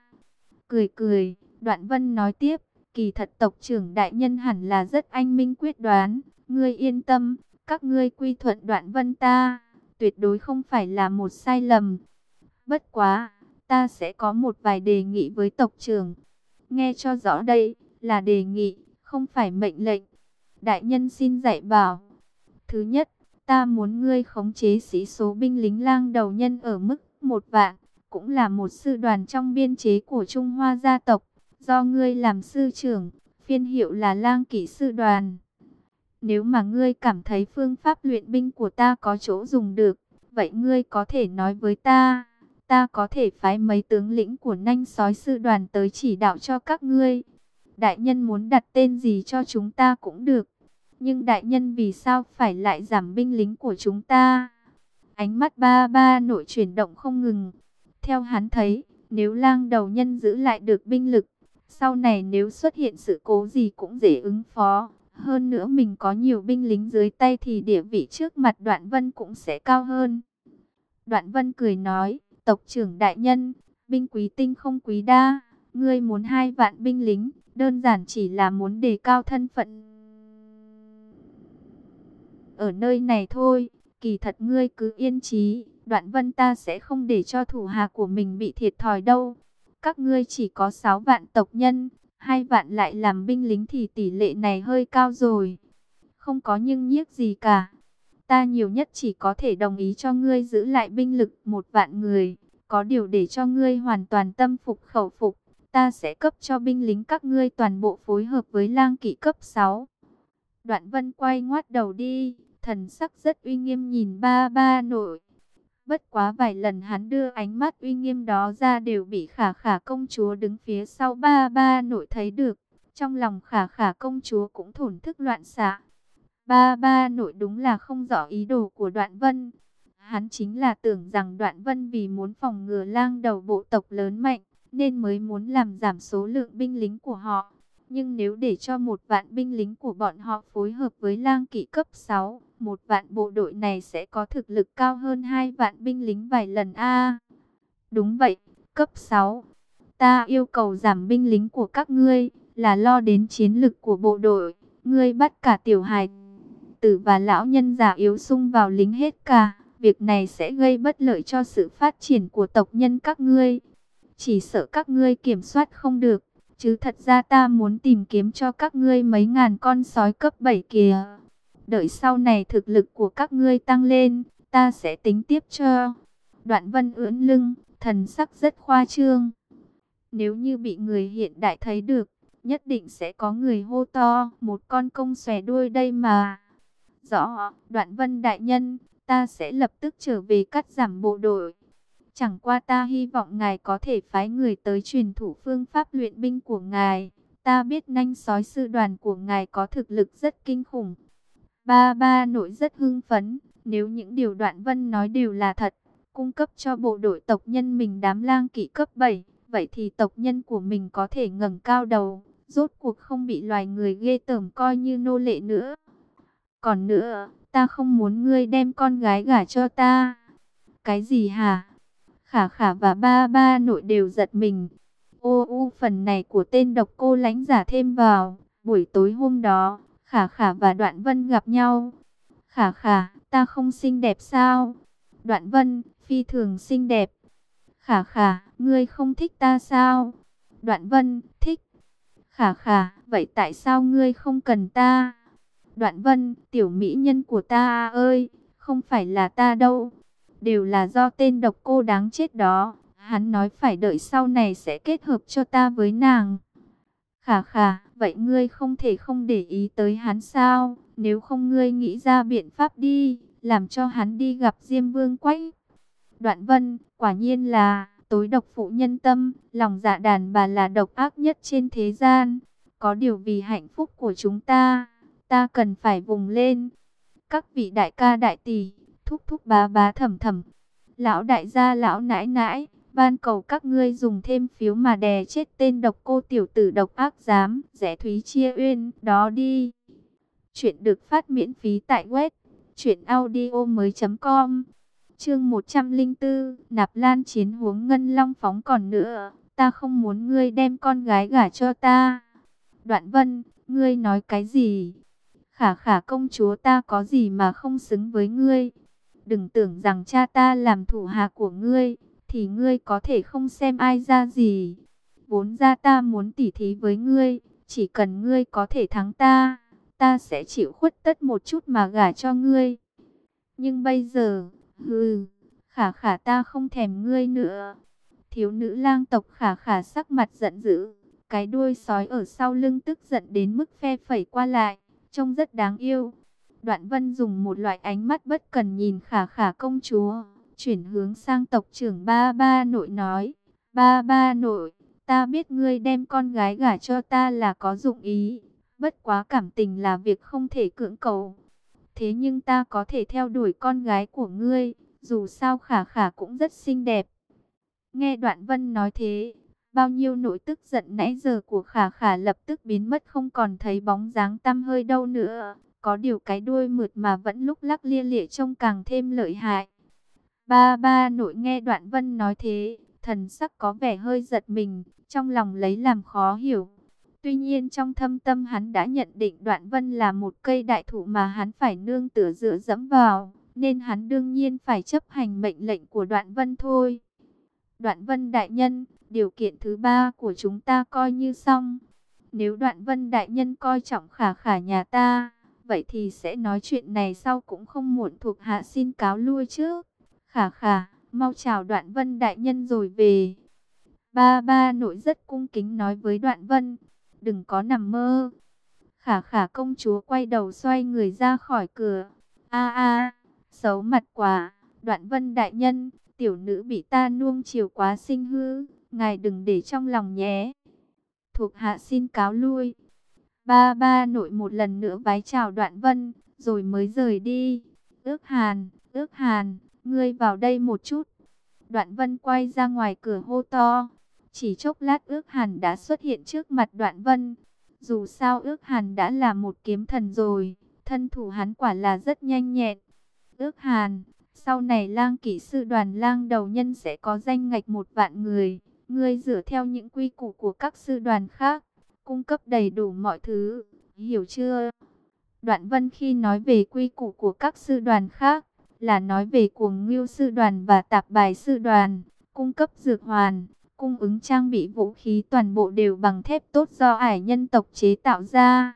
Cười cười, Đoạn Vân nói tiếp, kỳ thật tộc trưởng đại nhân hẳn là rất anh minh quyết đoán. Ngươi yên tâm, các ngươi quy thuận Đoạn Vân ta, tuyệt đối không phải là một sai lầm. Bất quá, ta sẽ có một vài đề nghị với tộc trưởng. Nghe cho rõ đây, là đề nghị, không phải mệnh lệnh. Đại nhân xin dạy bảo. Thứ nhất, ta muốn ngươi khống chế sĩ số binh lính lang đầu nhân ở mức một vạn, cũng là một sư đoàn trong biên chế của Trung Hoa gia tộc, do ngươi làm sư trưởng, phiên hiệu là lang kỷ sư đoàn. Nếu mà ngươi cảm thấy phương pháp luyện binh của ta có chỗ dùng được, vậy ngươi có thể nói với ta ta có thể phái mấy tướng lĩnh của nanh sói sư đoàn tới chỉ đạo cho các ngươi. Đại nhân muốn đặt tên gì cho chúng ta cũng được. Nhưng đại nhân vì sao phải lại giảm binh lính của chúng ta? Ánh mắt ba ba nội chuyển động không ngừng. Theo hắn thấy, nếu lang đầu nhân giữ lại được binh lực, sau này nếu xuất hiện sự cố gì cũng dễ ứng phó. Hơn nữa mình có nhiều binh lính dưới tay thì địa vị trước mặt đoạn vân cũng sẽ cao hơn. Đoạn vân cười nói, tộc trưởng đại nhân, binh quý tinh không quý đa, ngươi muốn hai vạn binh lính, đơn giản chỉ là muốn đề cao thân phận. Ở nơi này thôi, kỳ thật ngươi cứ yên trí, đoạn vân ta sẽ không để cho thủ hạ của mình bị thiệt thòi đâu. Các ngươi chỉ có 6 vạn tộc nhân, hai vạn lại làm binh lính thì tỷ lệ này hơi cao rồi. Không có nhưng nhiếc gì cả ta nhiều nhất chỉ có thể đồng ý cho ngươi giữ lại binh lực một vạn người. Có điều để cho ngươi hoàn toàn tâm phục khẩu phục, ta sẽ cấp cho binh lính các ngươi toàn bộ phối hợp với lang kỵ cấp 6. Đoạn vân quay ngoắt đầu đi, thần sắc rất uy nghiêm nhìn ba ba nội. Bất quá vài lần hắn đưa ánh mắt uy nghiêm đó ra đều bị khả khả công chúa đứng phía sau ba ba nội thấy được. Trong lòng khả khả công chúa cũng thổn thức loạn xạ. Ba ba nội đúng là không rõ ý đồ của đoạn vân. Hắn chính là tưởng rằng đoạn vân vì muốn phòng ngừa lang đầu bộ tộc lớn mạnh, nên mới muốn làm giảm số lượng binh lính của họ. Nhưng nếu để cho một vạn binh lính của bọn họ phối hợp với lang kỵ cấp 6, một vạn bộ đội này sẽ có thực lực cao hơn hai vạn binh lính vài lần a. đúng vậy, cấp 6. Ta yêu cầu giảm binh lính của các ngươi, là lo đến chiến lực của bộ đội. Ngươi bắt cả tiểu hài tử và lão nhân già yếu sung vào lính hết cả. Việc này sẽ gây bất lợi cho sự phát triển của tộc nhân các ngươi. Chỉ sợ các ngươi kiểm soát không được. Chứ thật ra ta muốn tìm kiếm cho các ngươi mấy ngàn con sói cấp 7 kìa. Đợi sau này thực lực của các ngươi tăng lên, ta sẽ tính tiếp cho. Đoạn vân ưỡn lưng, thần sắc rất khoa trương. Nếu như bị người hiện đại thấy được, nhất định sẽ có người hô to, một con công xòe đuôi đây mà. Rõ, đoạn vân đại nhân, ta sẽ lập tức trở về cắt giảm bộ đội. Chẳng qua ta hy vọng ngài có thể phái người tới truyền thủ phương pháp luyện binh của ngài. Ta biết nanh sói sư đoàn của ngài có thực lực rất kinh khủng. Ba ba nội rất hưng phấn, nếu những điều đoạn vân nói đều là thật, cung cấp cho bộ đội tộc nhân mình đám lang kỵ cấp 7, vậy thì tộc nhân của mình có thể ngẩng cao đầu, rốt cuộc không bị loài người ghê tởm coi như nô lệ nữa. Còn nữa, ta không muốn ngươi đem con gái gả cho ta. Cái gì hả? Khả khả và ba ba nội đều giật mình. Ô u phần này của tên độc cô lánh giả thêm vào. Buổi tối hôm đó, khả khả và đoạn vân gặp nhau. Khả khả, ta không xinh đẹp sao? Đoạn vân, phi thường xinh đẹp. Khả khả, ngươi không thích ta sao? Đoạn vân, thích. Khả khả, vậy tại sao ngươi không cần ta? Đoạn vân, tiểu mỹ nhân của ta ơi, không phải là ta đâu. Đều là do tên độc cô đáng chết đó. Hắn nói phải đợi sau này sẽ kết hợp cho ta với nàng. Khả khả, vậy ngươi không thể không để ý tới hắn sao? Nếu không ngươi nghĩ ra biện pháp đi, làm cho hắn đi gặp Diêm Vương Quách. Đoạn vân, quả nhiên là tối độc phụ nhân tâm, lòng dạ đàn bà là độc ác nhất trên thế gian. Có điều vì hạnh phúc của chúng ta, ta cần phải vùng lên. Các vị đại ca đại tỷ, thúc thúc bá bá thầm thầm, lão đại gia lão nãi nãi, van cầu các ngươi dùng thêm phiếu mà đè chết tên độc cô tiểu tử độc ác dám, rẻ thúy chia uyên, đó đi. Chuyện được phát miễn phí tại web, chuyện audio mới.com Chương 104, Nạp Lan chiến huống ngân long phóng còn nữa, ta không muốn ngươi đem con gái gả cho ta. Đoạn Vân, ngươi nói cái gì? Khả khả công chúa ta có gì mà không xứng với ngươi? Đừng tưởng rằng cha ta làm thủ hạ của ngươi, thì ngươi có thể không xem ai ra gì. Vốn ra ta muốn tỉ thí với ngươi, chỉ cần ngươi có thể thắng ta, ta sẽ chịu khuất tất một chút mà gả cho ngươi. Nhưng bây giờ, hừ, khả khả ta không thèm ngươi nữa. Thiếu nữ lang tộc khả khả sắc mặt giận dữ, cái đuôi sói ở sau lưng tức giận đến mức phe phẩy qua lại, trông rất đáng yêu. Đoạn vân dùng một loại ánh mắt bất cần nhìn khả khả công chúa, chuyển hướng sang tộc trưởng ba ba nội nói, ba ba nội, ta biết ngươi đem con gái gả cho ta là có dụng ý, bất quá cảm tình là việc không thể cưỡng cầu. Thế nhưng ta có thể theo đuổi con gái của ngươi, dù sao khả khả cũng rất xinh đẹp. Nghe đoạn vân nói thế, bao nhiêu nỗi tức giận nãy giờ của khả khả lập tức biến mất không còn thấy bóng dáng tăm hơi đâu nữa. Có điều cái đuôi mượt mà vẫn lúc lắc lia lịa trông càng thêm lợi hại. Ba ba nội nghe đoạn vân nói thế, thần sắc có vẻ hơi giật mình, trong lòng lấy làm khó hiểu. Tuy nhiên trong thâm tâm hắn đã nhận định đoạn vân là một cây đại thụ mà hắn phải nương tựa dựa dẫm vào, nên hắn đương nhiên phải chấp hành mệnh lệnh của đoạn vân thôi. Đoạn vân đại nhân, điều kiện thứ ba của chúng ta coi như xong. Nếu đoạn vân đại nhân coi trọng khả khả nhà ta, vậy thì sẽ nói chuyện này sau cũng không muộn thuộc hạ xin cáo lui chứ Khả khả, mau chào đoạn vân đại nhân rồi về. Ba ba nội rất cung kính nói với Đoạn Vân, đừng có nằm mơ. Khả khả công chúa quay đầu xoay người ra khỏi cửa. A a, xấu mặt quá, Đoạn Vân đại nhân, tiểu nữ bị ta nuông chiều quá sinh hư, ngài đừng để trong lòng nhé. Thuộc hạ xin cáo lui. Ba ba nội một lần nữa vái chào Đoạn Vân, rồi mới rời đi. Ước Hàn, ước Hàn, ngươi vào đây một chút. Đoạn Vân quay ra ngoài cửa hô to. Chỉ chốc lát ước hàn đã xuất hiện trước mặt đoạn vân. Dù sao ước hàn đã là một kiếm thần rồi, thân thủ hắn quả là rất nhanh nhẹn. Ước hàn, sau này lang kỹ sư đoàn lang đầu nhân sẽ có danh ngạch một vạn người. Ngươi dựa theo những quy củ của các sư đoàn khác, cung cấp đầy đủ mọi thứ, hiểu chưa? Đoạn vân khi nói về quy củ của các sư đoàn khác, là nói về cuồng ngưu sư đoàn và tạp bài sư đoàn, cung cấp dược hoàn, cung ứng trang bị vũ khí toàn bộ đều bằng thép tốt do ải nhân tộc chế tạo ra.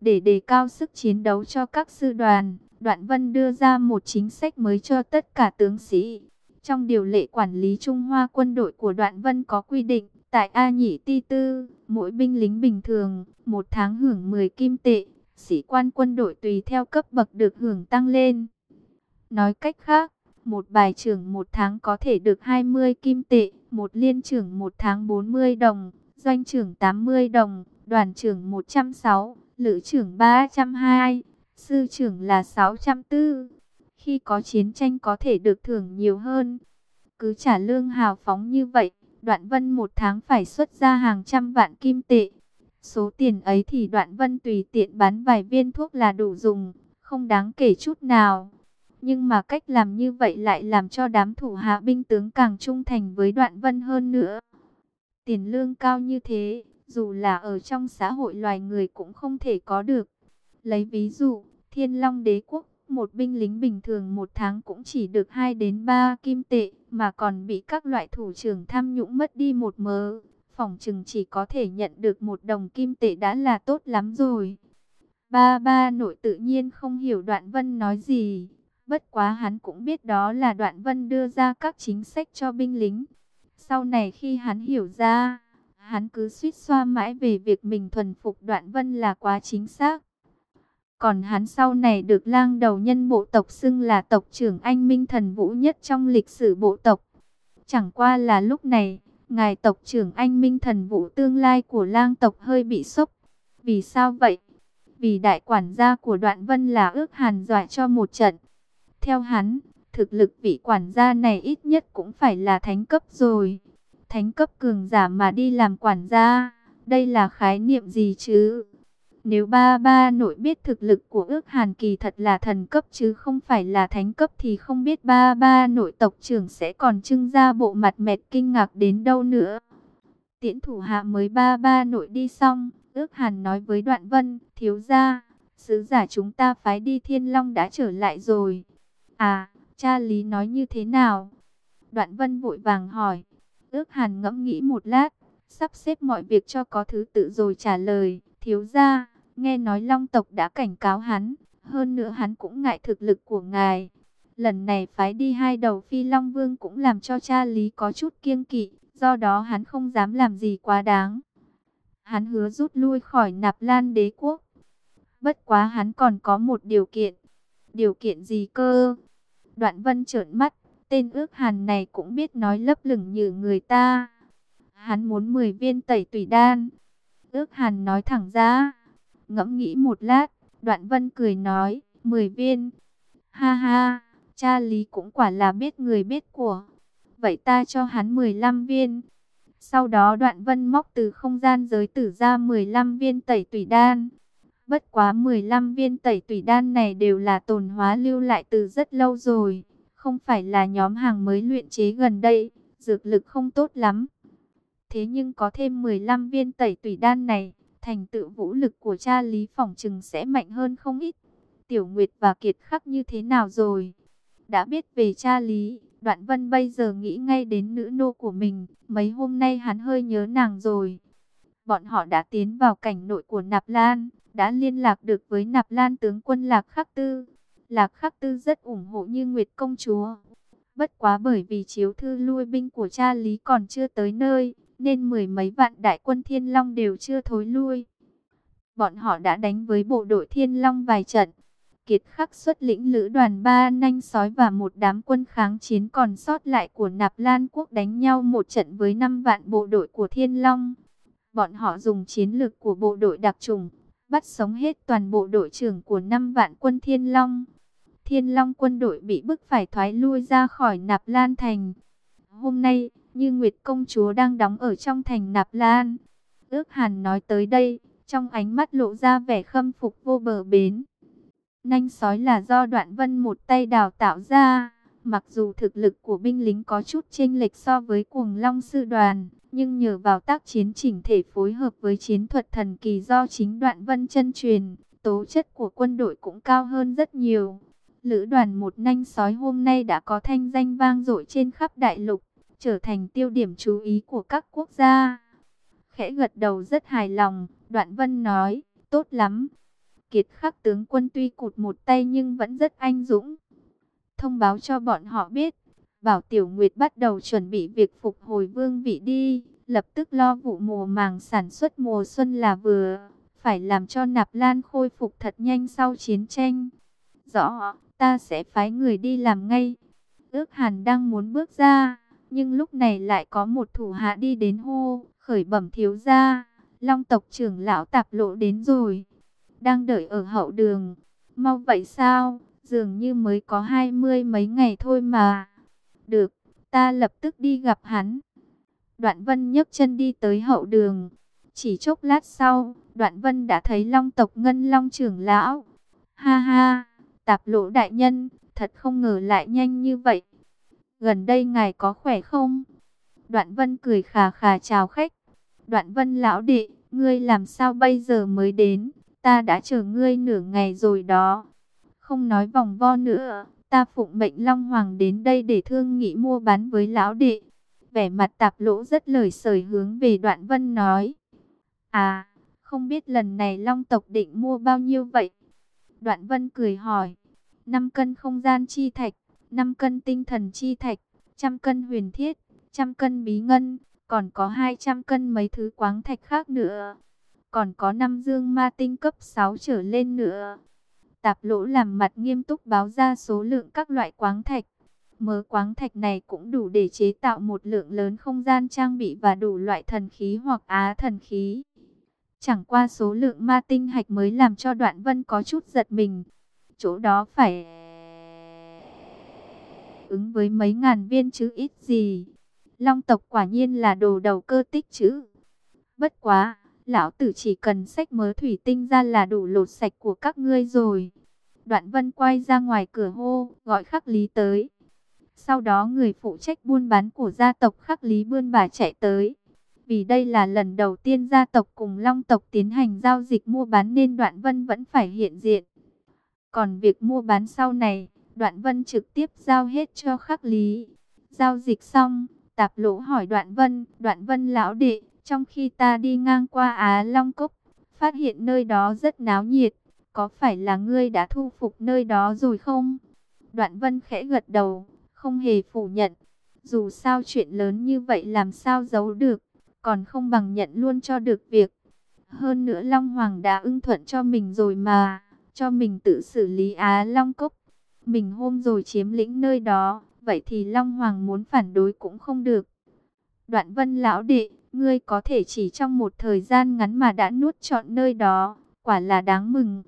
Để đề cao sức chiến đấu cho các sư đoàn, Đoạn Vân đưa ra một chính sách mới cho tất cả tướng sĩ. Trong điều lệ quản lý Trung Hoa quân đội của Đoạn Vân có quy định, tại A Nhĩ Ti Tư, mỗi binh lính bình thường, một tháng hưởng 10 kim tệ, sĩ quan quân đội tùy theo cấp bậc được hưởng tăng lên. Nói cách khác, một bài trưởng một tháng có thể được 20 kim tệ, một liên trưởng một tháng 40 đồng, doanh trưởng 80 đồng, đoàn trưởng 106, lữ trưởng 302, sư trưởng là 604. Khi có chiến tranh có thể được thưởng nhiều hơn. Cứ trả lương hào phóng như vậy, Đoạn Vân một tháng phải xuất ra hàng trăm vạn kim tệ. Số tiền ấy thì Đoạn Vân tùy tiện bán vài viên thuốc là đủ dùng, không đáng kể chút nào. Nhưng mà cách làm như vậy lại làm cho đám thủ hạ binh tướng càng trung thành với đoạn vân hơn nữa. Tiền lương cao như thế, dù là ở trong xã hội loài người cũng không thể có được. Lấy ví dụ, Thiên Long đế quốc, một binh lính bình thường một tháng cũng chỉ được 2 đến 3 kim tệ, mà còn bị các loại thủ trưởng tham nhũng mất đi một mớ. Phòng chừng chỉ có thể nhận được một đồng kim tệ đã là tốt lắm rồi. Ba ba nội tự nhiên không hiểu đoạn vân nói gì, Bất quá hắn cũng biết đó là Đoạn Vân đưa ra các chính sách cho binh lính. Sau này khi hắn hiểu ra, hắn cứ suýt xoa mãi về việc mình thuần phục Đoạn Vân là quá chính xác. Còn hắn sau này được lang đầu nhân bộ tộc xưng là tộc trưởng anh minh thần vũ nhất trong lịch sử bộ tộc. Chẳng qua là lúc này, ngài tộc trưởng anh minh thần vũ tương lai của lang tộc hơi bị sốc. Vì sao vậy? Vì đại quản gia của đoạn vân là ước hàn dọa cho một trận. Theo hắn, thực lực vị quản gia này ít nhất cũng phải là thánh cấp rồi. Thánh cấp cường giả mà đi làm quản gia, đây là khái niệm gì chứ? Nếu ba ba nội biết thực lực của ước hàn kỳ thật là thần cấp chứ không phải là thánh cấp thì không biết ba ba nội tộc trưởng sẽ còn trưng ra bộ mặt mệt kinh ngạc đến đâu nữa. Tiễn thủ hạ mới ba ba nội đi xong, ước hàn nói với đoạn vân, thiếu gia, sứ giả chúng ta phái đi thiên long đã trở lại rồi. À, cha Lý nói như thế nào? Đoạn vân vội vàng hỏi. Ước hàn ngẫm nghĩ một lát, sắp xếp mọi việc cho có thứ tự rồi trả lời. Thiếu gia nghe nói long tộc đã cảnh cáo hắn, hơn nữa hắn cũng ngại thực lực của ngài. Lần này phái đi hai đầu phi long vương cũng làm cho cha Lý có chút kiêng kỵ, do đó hắn không dám làm gì quá đáng. Hắn hứa rút lui khỏi nạp lan đế quốc. Bất quá hắn còn có một điều kiện. Điều kiện gì cơ? Đoạn vân trợn mắt, tên ước hàn này cũng biết nói lấp lửng như người ta. Hắn muốn 10 viên tẩy tùy đan. Ước hàn nói thẳng ra. Ngẫm nghĩ một lát, đoạn vân cười nói, 10 viên. Ha ha, cha lý cũng quả là biết người biết của. Vậy ta cho hắn 15 viên. Sau đó đoạn vân móc từ không gian giới tử ra 15 viên tẩy tùy đan. Bất quá 15 viên tẩy tủy đan này đều là tồn hóa lưu lại từ rất lâu rồi. Không phải là nhóm hàng mới luyện chế gần đây, dược lực không tốt lắm. Thế nhưng có thêm 15 viên tẩy tủy đan này, thành tựu vũ lực của cha Lý Phỏng Trừng sẽ mạnh hơn không ít. Tiểu Nguyệt và Kiệt khắc như thế nào rồi? Đã biết về cha Lý, Đoạn Vân bây giờ nghĩ ngay đến nữ nô của mình. Mấy hôm nay hắn hơi nhớ nàng rồi. Bọn họ đã tiến vào cảnh nội của Nạp Lan đã liên lạc được với Nạp Lan tướng quân Lạc Khắc Tư. Lạc Khắc Tư rất ủng hộ như Nguyệt công chúa. Bất quá bởi vì chiếu thư lui binh của cha Lý còn chưa tới nơi, nên mười mấy vạn đại quân Thiên Long đều chưa thối lui. Bọn họ đã đánh với bộ đội Thiên Long vài trận. Kiệt khắc xuất lĩnh lữ đoàn ba nanh sói và một đám quân kháng chiến còn sót lại của Nạp Lan quốc đánh nhau một trận với 5 vạn bộ đội của Thiên Long. Bọn họ dùng chiến lược của bộ đội đặc trùng, bắt sống hết toàn bộ đội trưởng của 5 vạn quân Thiên Long. Thiên Long quân đội bị bức phải thoái lui ra khỏi Nạp Lan Thành. Hôm nay, như Nguyệt công chúa đang đóng ở trong thành Nạp Lan. Ước Hàn nói tới đây, trong ánh mắt lộ ra vẻ khâm phục vô bờ bến. Nanh sói là do đoạn vân một tay đào tạo ra. Mặc dù thực lực của binh lính có chút chênh lệch so với cuồng long sư đoàn, nhưng nhờ vào tác chiến chỉnh thể phối hợp với chiến thuật thần kỳ do chính đoạn vân chân truyền, tố chất của quân đội cũng cao hơn rất nhiều. Lữ đoàn một nanh sói hôm nay đã có thanh danh vang dội trên khắp đại lục, trở thành tiêu điểm chú ý của các quốc gia. Khẽ gật đầu rất hài lòng, đoạn vân nói, tốt lắm. Kiệt khắc tướng quân tuy cụt một tay nhưng vẫn rất anh dũng. Thông báo cho bọn họ biết, bảo Tiểu Nguyệt bắt đầu chuẩn bị việc phục hồi vương vị đi, lập tức lo vụ mùa màng sản xuất mùa xuân là vừa, phải làm cho Nạp Lan khôi phục thật nhanh sau chiến tranh. Rõ, ta sẽ phái người đi làm ngay. Ước Hàn đang muốn bước ra, nhưng lúc này lại có một thủ hạ đi đến hô, khởi bẩm thiếu gia, Long tộc trưởng lão tạp lộ đến rồi, đang đợi ở hậu đường. Mau vậy sao? Dường như mới có hai mươi mấy ngày thôi mà. Được, ta lập tức đi gặp hắn. Đoạn Vân nhấc chân đi tới hậu đường. Chỉ chốc lát sau, Đoạn Vân đã thấy Long tộc Ngân Long trưởng lão. Ha ha! Tạp lộ đại nhân, thật không ngờ lại nhanh như vậy. Gần đây ngài có khỏe không? Đoạn vân cười khà khà chào khách. Đoạn vân lão đệ, ngươi làm sao bây giờ mới đến? Ta đã chờ ngươi nửa ngày rồi đó. Không nói vòng vo nữa, ta phụng mệnh Long Hoàng đến đây để thương nghị mua bán với lão đệ. Vẻ mặt tạp lỗ rất lời sởi hướng về đoạn vân nói. À, không biết lần này Long tộc định mua bao nhiêu vậy? Đoạn vân cười hỏi. 5 cân không gian chi thạch, 5 cân tinh thần chi thạch, trăm cân huyền thiết, trăm cân bí ngân, còn có 200 cân mấy thứ quáng thạch khác nữa. Còn có 5 dương ma tinh cấp 6 trở lên nữa. Tạp lỗ làm mặt nghiêm túc báo ra số lượng các loại quáng thạch. Mớ quáng thạch này cũng đủ để chế tạo một lượng lớn không gian trang bị và đủ loại thần khí hoặc á thần khí. Chẳng qua số lượng ma tinh hạch mới làm cho đoạn vân có chút giật mình chỗ đó phải ứng với mấy ngàn viên chữ ít gì. Long tộc quả nhiên là đồ đầu cơ tích chữ. Bất quá, lão tử chỉ cần sách mớ thủy tinh ra là đủ lột sạch của các ngươi rồi. Đoạn vân quay ra ngoài cửa hô, gọi khắc lý tới. Sau đó người phụ trách buôn bán của gia tộc khắc lý bươn bà chạy tới. Vì đây là lần đầu tiên gia tộc cùng long tộc tiến hành giao dịch mua bán nên đoạn vân vẫn phải hiện diện. Còn việc mua bán sau này, Đoạn Vân trực tiếp giao hết cho khắc lý. Giao dịch xong, tạp lỗ hỏi Đoạn Vân, Đoạn Vân lão đệ, trong khi ta đi ngang qua Á Long Cốc, phát hiện nơi đó rất náo nhiệt, có phải là ngươi đã thu phục nơi đó rồi không? Đoạn Vân khẽ gật đầu, không hề phủ nhận. Dù sao chuyện lớn như vậy làm sao giấu được, còn không bằng nhận luôn cho được việc. Hơn nữa Long Hoàng đã ưng thuận cho mình rồi mà cho mình tự xử lý Á Long Cốc. Mình hôm rồi chiếm lĩnh nơi đó, vậy thì Long Hoàng muốn phản đối cũng không được. Đoạn vân lão đệ, ngươi có thể chỉ trong một thời gian ngắn mà đã nuốt trọn nơi đó, quả là đáng mừng.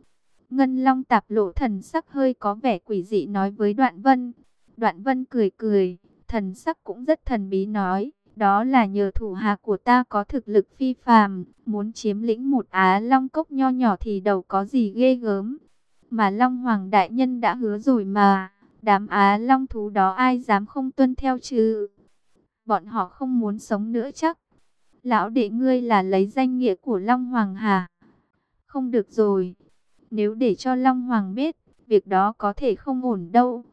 Ngân Long tạp lộ thần sắc hơi có vẻ quỷ dị nói với Đoạn Vân. Đoạn Vân cười cười, thần sắc cũng rất thần bí nói, đó là nhờ thủ hạ của ta có thực lực phi phàm, muốn chiếm lĩnh một Á Long cốc nho nhỏ thì đâu có gì ghê gớm. Mà Long Hoàng Đại Nhân đã hứa rồi mà, đám Á Long thú đó ai dám không tuân theo chứ. Bọn họ không muốn sống nữa chắc. Lão đệ ngươi là lấy danh nghĩa của Long Hoàng hả? Không được rồi. Nếu để cho Long Hoàng biết, việc đó có thể không ổn đâu.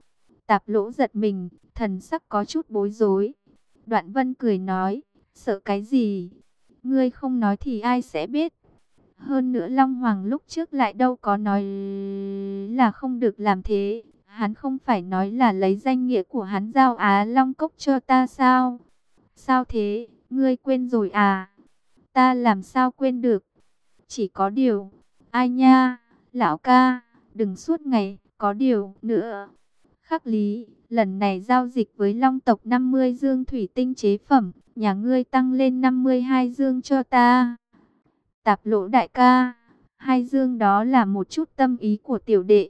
Tạp lỗ giật mình, thần sắc có chút bối rối. Đoạn vân cười nói, sợ cái gì? Ngươi không nói thì ai sẽ biết? Hơn nữa Long Hoàng lúc trước lại đâu có nói là không được làm thế. Hắn không phải nói là lấy danh nghĩa của hắn giao Á Long Cốc cho ta sao? Sao thế? Ngươi quên rồi à? Ta làm sao quên được? Chỉ có điều, ai nha, lão ca, đừng suốt ngày, có điều nữa. Khắc lý, lần này giao dịch với long tộc 50 dương thủy tinh chế phẩm, nhà ngươi tăng lên 52 dương cho ta. Tạp lỗ đại ca, hai dương đó là một chút tâm ý của tiểu đệ.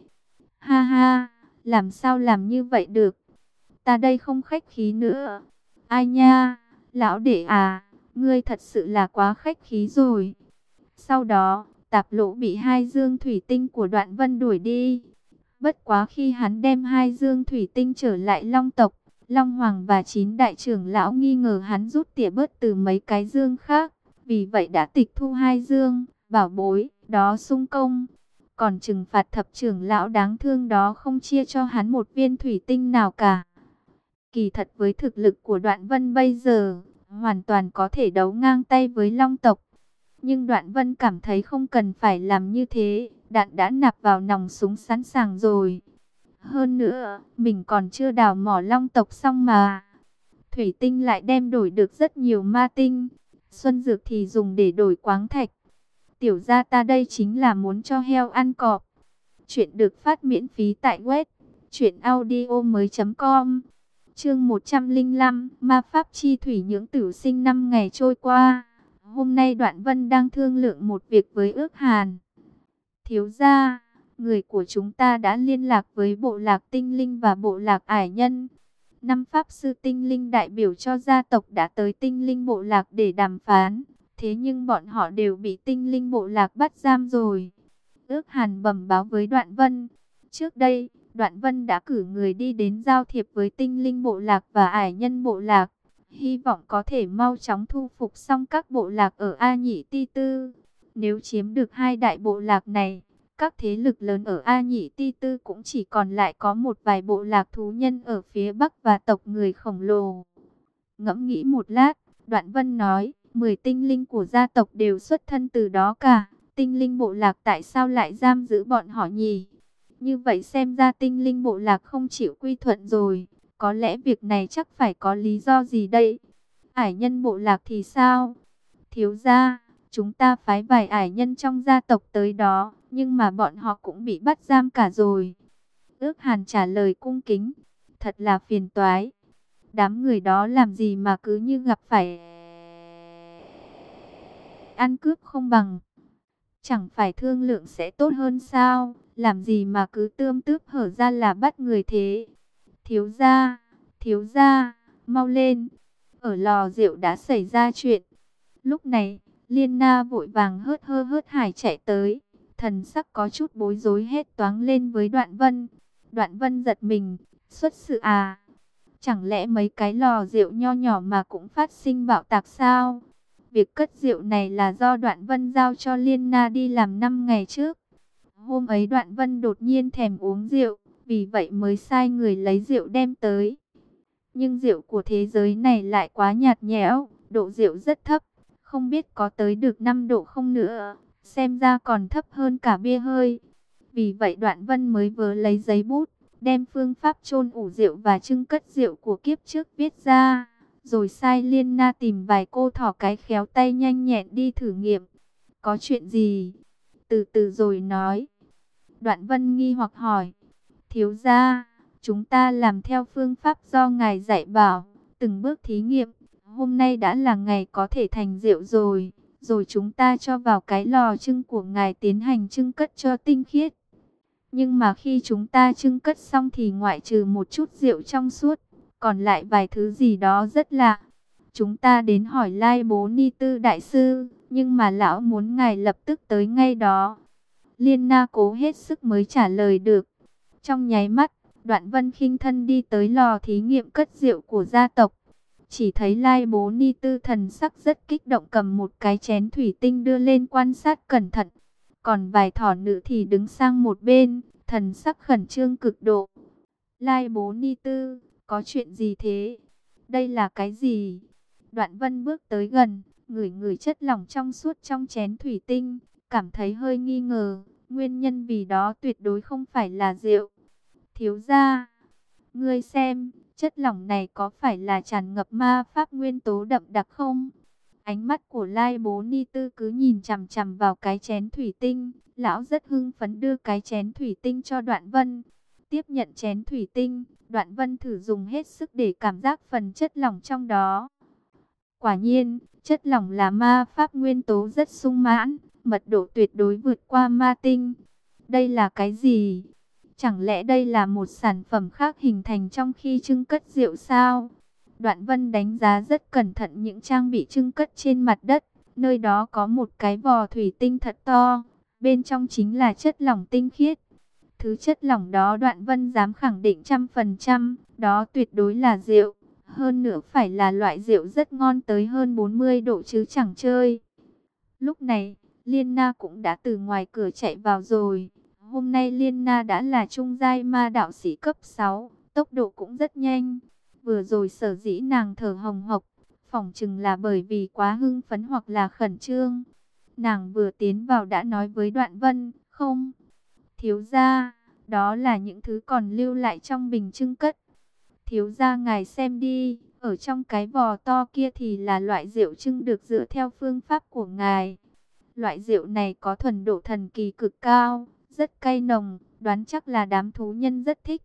Ha ha, làm sao làm như vậy được? Ta đây không khách khí nữa. Ai nha, lão đệ à, ngươi thật sự là quá khách khí rồi. Sau đó, tạp lỗ bị hai dương thủy tinh của đoạn vân đuổi đi. Bất quá khi hắn đem hai dương thủy tinh trở lại long tộc, Long Hoàng và chín đại trưởng lão nghi ngờ hắn rút tỉa bớt từ mấy cái dương khác. Vì vậy đã tịch thu hai dương, bảo bối, đó sung công. Còn trừng phạt thập trưởng lão đáng thương đó không chia cho hắn một viên thủy tinh nào cả. Kỳ thật với thực lực của đoạn vân bây giờ, hoàn toàn có thể đấu ngang tay với long tộc. Nhưng đoạn vân cảm thấy không cần phải làm như thế, đạn đã nạp vào nòng súng sẵn sàng rồi. Hơn nữa, mình còn chưa đào mỏ long tộc xong mà. Thủy tinh lại đem đổi được rất nhiều ma tinh. Xuân dược thì dùng để đổi quáng thạch. Tiểu gia ta đây chính là muốn cho heo ăn cọp. Chuyện được phát miễn phí tại web. truyệnaudio mới.com Chương 105 Ma Pháp Chi Thủy những Tử Sinh năm ngày trôi qua. Hôm nay Đoạn Vân đang thương lượng một việc với ước hàn. Thiếu gia, người của chúng ta đã liên lạc với bộ lạc tinh linh và bộ lạc ải nhân. Năm pháp sư tinh linh đại biểu cho gia tộc đã tới tinh linh bộ lạc để đàm phán. Thế nhưng bọn họ đều bị tinh linh bộ lạc bắt giam rồi. Ước hàn bẩm báo với Đoạn Vân. Trước đây, Đoạn Vân đã cử người đi đến giao thiệp với tinh linh bộ lạc và ải nhân bộ lạc. Hy vọng có thể mau chóng thu phục xong các bộ lạc ở A Nhị Ti Tư. Nếu chiếm được hai đại bộ lạc này, các thế lực lớn ở A Nhị Ti Tư cũng chỉ còn lại có một vài bộ lạc thú nhân ở phía Bắc và tộc người khổng lồ. Ngẫm nghĩ một lát, Đoạn Vân nói, 10 tinh linh của gia tộc đều xuất thân từ đó cả. Tinh linh bộ lạc tại sao lại giam giữ bọn họ nhỉ? Như vậy xem ra tinh linh bộ lạc không chịu quy thuận rồi. Có lẽ việc này chắc phải có lý do gì đây? Ải nhân bộ lạc thì sao? Thiếu gia, chúng ta phái vài ải nhân trong gia tộc tới đó nhưng mà bọn họ cũng bị bắt giam cả rồi. Ước hàn trả lời cung kính, thật là phiền toái. Đám người đó làm gì mà cứ như gặp phải ăn cướp không bằng. Chẳng phải thương lượng sẽ tốt hơn sao, làm gì mà cứ tươm tướp hở ra là bắt người thế. Thiếu gia, thiếu gia, mau lên, ở lò rượu đã xảy ra chuyện. Lúc này, Liên Na vội vàng hớt hơ hớt hải chạy tới thần sắc có chút bối rối hết toáng lên với đoạn vân. Đoạn vân giật mình, xuất sự à? Chẳng lẽ mấy cái lò rượu nho nhỏ mà cũng phát sinh bạo tạc sao? Việc cất rượu này là do đoạn vân giao cho Liên Na đi làm 5 ngày trước. Hôm ấy đoạn vân đột nhiên thèm uống rượu, vì vậy mới sai người lấy rượu đem tới. Nhưng rượu của thế giới này lại quá nhạt nhẽo, độ rượu rất thấp, không biết có tới được 5 độ không nữa xem ra còn thấp hơn cả bia hơi. Vì vậy Đoạn Vân mới vớ lấy giấy bút, đem phương pháp chôn ủ rượu và trưng cất rượu của kiếp trước viết ra, rồi sai Liên Na tìm vài cô thỏ cái khéo tay nhanh nhẹn đi thử nghiệm. Có chuyện gì? Từ từ rồi nói. Đoạn Vân nghi hoặc hỏi, thiếu gia, chúng ta làm theo phương pháp do ngài dạy bảo, từng bước thí nghiệm, hôm nay đã là ngày có thể thành rượu rồi rồi chúng ta cho vào cái lò trưng của ngài tiến hành trưng cất cho tinh khiết. Nhưng mà khi chúng ta trưng cất xong thì ngoại trừ một chút rượu trong suốt, còn lại vài thứ gì đó rất lạ. Chúng ta đến hỏi Lai Bố Ni Tư Đại Sư, nhưng mà lão muốn ngài lập tức tới ngay đó. Liên Na cố hết sức mới trả lời được. Trong nháy mắt, Đoạn Vân khinh thân đi tới lò thí nghiệm cất rượu của gia tộc. Chỉ thấy Lai Bố Ni Tư thần sắc rất kích động cầm một cái chén thủy tinh đưa lên quan sát cẩn thận. Còn vài thỏ nữ thì đứng sang một bên, thần sắc khẩn trương cực độ. Lai Bố Ni Tư, có chuyện gì thế? Đây là cái gì? Đoạn Vân bước tới gần, ngửi ngửi chất lỏng trong suốt trong chén thủy tinh, cảm thấy hơi nghi ngờ, nguyên nhân vì đó tuyệt đối không phải là rượu. Thiếu gia, ngươi xem, Chất lỏng này có phải là tràn ngập ma pháp nguyên tố đậm đặc không? Ánh mắt của Lai Bố Ni Tư cứ nhìn chằm chằm vào cái chén thủy tinh. Lão rất hưng phấn đưa cái chén thủy tinh cho Đoạn Vân. Tiếp nhận chén thủy tinh, Đoạn Vân thử dùng hết sức để cảm giác phần chất lỏng trong đó. Quả nhiên, chất lỏng là ma pháp nguyên tố rất sung mãn, mật độ tuyệt đối vượt qua ma tinh. Đây là cái gì? Chẳng lẽ đây là một sản phẩm khác hình thành trong khi trưng cất rượu sao? Đoạn Vân đánh giá rất cẩn thận những trang bị trưng cất trên mặt đất. Nơi đó có một cái vò thủy tinh thật to. Bên trong chính là chất lỏng tinh khiết. Thứ chất lỏng đó Đoạn Vân dám khẳng định trăm phần trăm. Đó tuyệt đối là rượu. Hơn nữa phải là loại rượu rất ngon tới hơn 40 độ chứ chẳng chơi. Lúc này, Liên Na cũng đã từ ngoài cửa chạy vào rồi. Hôm nay Liên Na đã là trung giai ma đạo sĩ cấp 6, tốc độ cũng rất nhanh. Vừa rồi sở dĩ nàng thở hồng hộc, phỏng chừng là bởi vì quá hưng phấn hoặc là khẩn trương. Nàng vừa tiến vào đã nói với Đoạn Vân, không, thiếu gia, đó là những thứ còn lưu lại trong bình trưng cất. Thiếu gia ngài xem đi, ở trong cái vò to kia thì là loại rượu trưng được dựa theo phương pháp của ngài. Loại rượu này có thuần độ thần kỳ cực cao, rất cay nồng, đoán chắc là đám thú nhân rất thích.